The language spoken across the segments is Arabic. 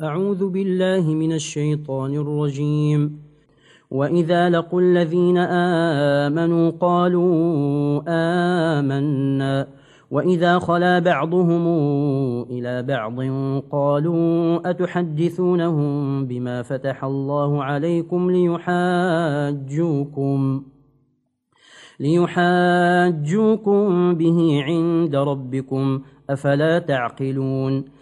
أعوذ بالله من الشيطان الرجيم. وإذا لقوا الذين آمنوا قالوا آمنا. وإذا خلا بعضهم إلى بعض قالوا أتحدثونهم بما فتح الله عليكم ليحاجوكم ليحاجوكم به عند ربكم أفلا تعقلون؟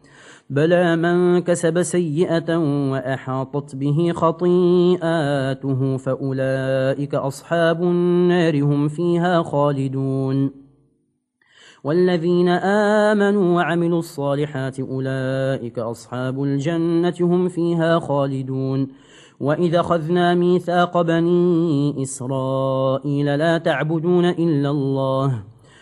بلى من كسب سيئة وأحاطت به خطيئاته فأولئك أصحاب النار هم فيها خالدون والذين آمنوا وعملوا الصالحات أولئك أصحاب الجنة هم فيها خالدون وإذا خذنا ميثاق بني إسرائيل لا تعبدون إلا الله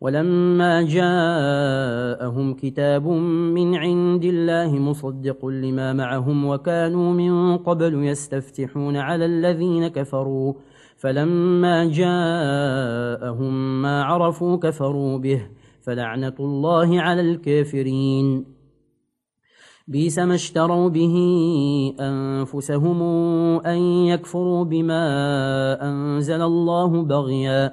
ولما جاءهم كتاب من عند الله مصدق لما معهم وكانوا من قبل يستفتحون على الذين كفروا فلما جاءهم ما عرفوا كفروا به فلعنة الله على الكافرين. بيس ما اشتروا به أنفسهم أن يكفروا بما أنزل الله بغياً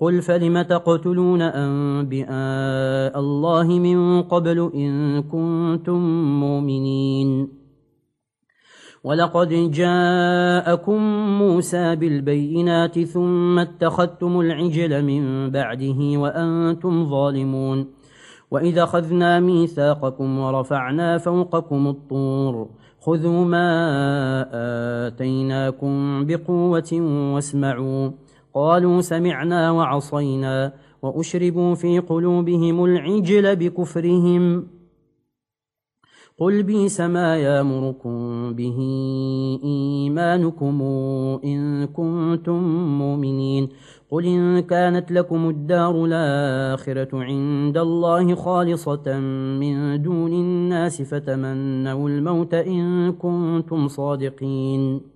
قل فلم تقتلون أنبئاء الله من قبل إن كنتم مؤمنين؟ ولقد جاءكم موسى بالبينات ثم اتخذتم العجل من بعده وأنتم ظالمون. وإذا خذنا ميثاقكم ورفعنا فوقكم الطور خذوا ما آتيناكم بقوة واسمعوا قالوا سمعنا وعصينا وأشربوا في قلوبهم العجل بكفرهم. قل بيس ما يامركم به إيمانكم إن كنتم مؤمنين. قل إن كانت لكم الدار الآخرة عند الله خالصة من دون الناس فتمنوا الموت إن كنتم صادقين.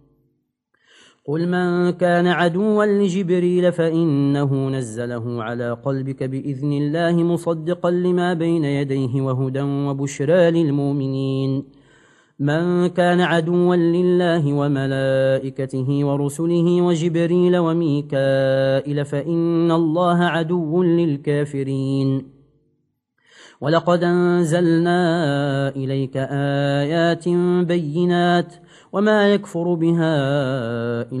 قل من كان عدوا لجبريل فإنه نزله على قلبك بإذن الله مصدقا لما بين يديه وهدى وبشرى للمؤمنين. من كان عدوا لله وملائكته ورسله وجبريل وميكائل فإن الله عدو للكافرين. ولقد أنزلنا إليك آيات بينات وما يكفر بها إلا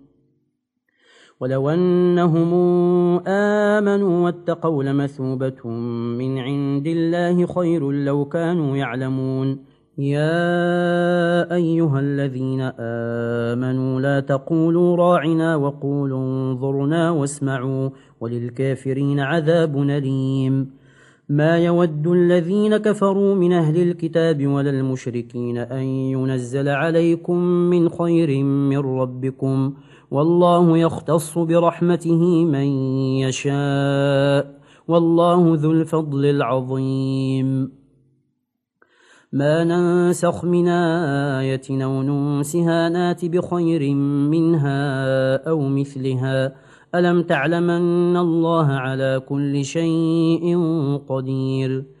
ولو أنهم آمنوا واتقوا لمثوبة من عند الله خير لو كانوا يعلمون. يا أيها الذين آمنوا لا تقولوا راعنا وقولوا انظرنا واسمعوا وللكافرين عذاب نليم ما يود الذين كفروا من أهل الكتاب ولا المشركين أن ينزل عليكم من خير من ربكم. والله يختص برحمته من يشاء. والله ذو الفضل العظيم. ما ننسخ من آية أو ننسها نات بخير منها أو مثلها. ألم تعلمن الله على كل شيء قدير.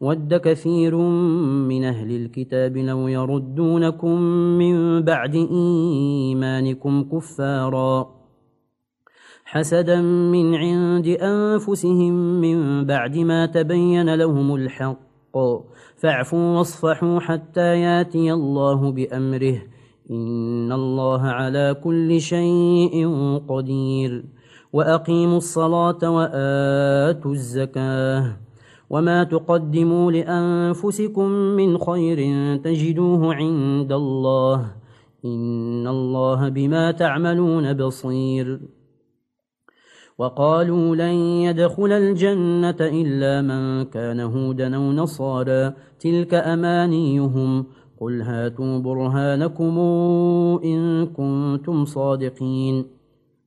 ود كثير من أهل الكتاب لو يردونكم من بعد إيمانكم كفارا حسدا من عند أنفسهم من بعد ما تبين لهم الحق فاعفوا واصفحوا حتى ياتي الله بأمره إن الله على كل شيء قدير وأقيموا الصلاة وآتوا الزكاة وما تقدموا لأنفسكم من خير تجدوه عند الله إن الله بما تعملون بصير. وقالوا لن يدخل الجنة إلا من كان هودا ونصارا تلك أمانيهم قل هاتوا برهانكم إن كنتم صادقين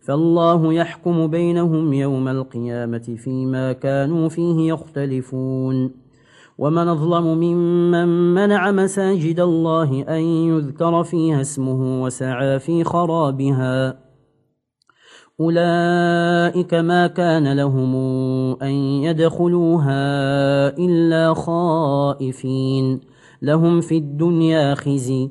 فالله يحكم بينهم يوم القيامة فيما كانوا فيه يختلفون. ومن ظلم ممن منع مساجد الله أن يذكر فيها اسمه وسعى في خرابها. أولئك ما كان لهم أن يدخلوها إلا خائفين. لهم في الدنيا خزي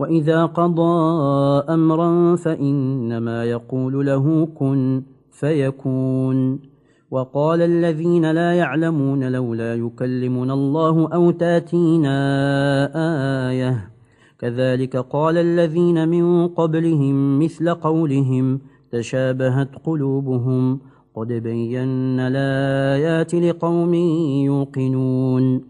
وإذا قضى أمرا فإنما يقول له كن فيكون وقال الذين لا يعلمون لولا يكلمنا الله أو تاتينا آية كذلك قال الذين من قبلهم مثل قولهم تشابهت قلوبهم قد بينا الآيات لقوم يوقنون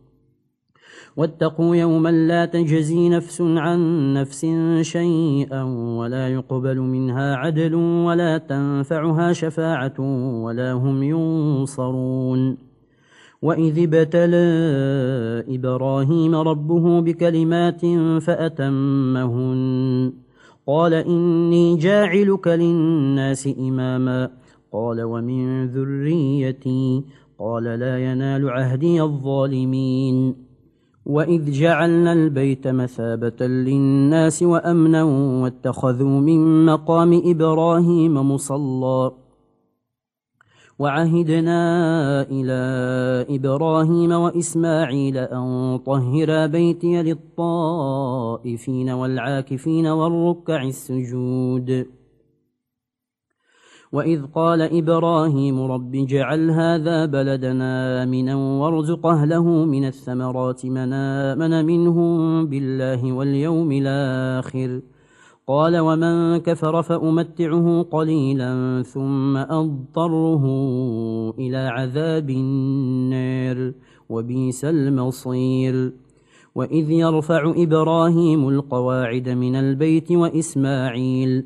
واتقوا يوما لا تجزي نفس عن نفس شيئا ولا يقبل منها عدل ولا تنفعها شفاعة ولا هم ينصرون. وإذ ابتلى إبراهيم ربه بكلمات فأتمهن. قال إني جاعلك للناس إماما. قال ومن ذريتي. قال لا ينال عهدي الظالمين. وَإِذْ جَعَلْنَا الْبَيْتَ مَثَابَةً لِلنَّاسِ وَأَمْنًا وَاتَّخَذُوا مِن مَّقَامِ إِبْرَاهِيمَ مُصَلًّى وعهدنا إلى إبراهيم وإسماعيل أن طهر بيتي للطائفين والعاكفين والركع السجود وإذ قال إبراهيم رب جعل هذا بلدنا آمنا وارزق أهله من الثمرات من آمن منهم بالله واليوم الآخر قال ومن كفر فأمتعه قليلا ثم أضطره إلى عذاب النار وبيس المصير وإذ يرفع إبراهيم القواعد من البيت وإسماعيل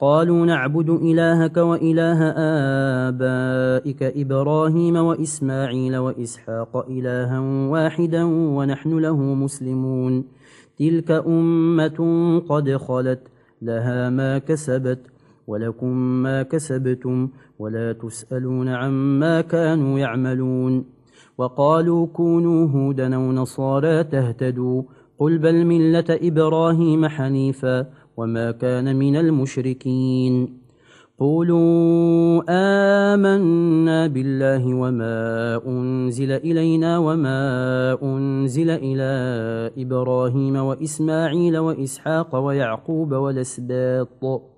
قالوا نعبد إلهك وإله آبائك إبراهيم وإسماعيل وإسحاق إلها واحدا ونحن له مسلمون. تلك أمة قد خلت لها ما كسبت ولكم ما كسبتم ولا تسألون عما كانوا يعملون. وقالوا كونوا هودنا أو نصارى تهتدوا قل بل ملة إبراهيم حنيفاً وما كان من المشركين. قولوا آمنا بالله وما أنزل إلينا وما أنزل إلى إبراهيم وإسماعيل وإسحاق ويعقوب وَلَسْبَاطَ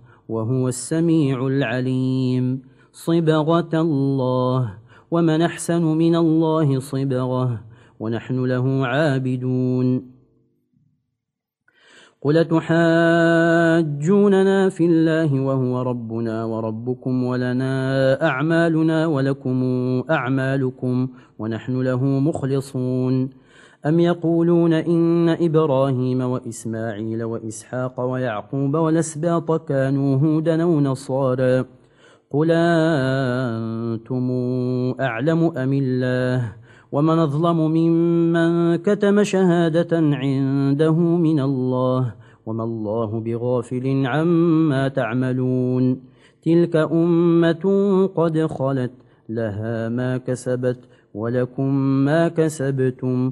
وهو السميع العليم. صبغة الله. ومن أحسن من الله صبغة. ونحن له عابدون. قل تحاجوننا في الله وهو ربنا وربكم ولنا أعمالنا ولكم أعمالكم ونحن له مخلصون. أم يقولون إن إبراهيم وإسماعيل وإسحاق ويعقوب والأسباط كانوا هودا ونصارا قل أنتم أعلم أم الله ومن أظلم ممن كتم شهادة عنده من الله وما الله بغافل عما تعملون تلك أمة قد خلت لها ما كسبت ولكم ما كسبتم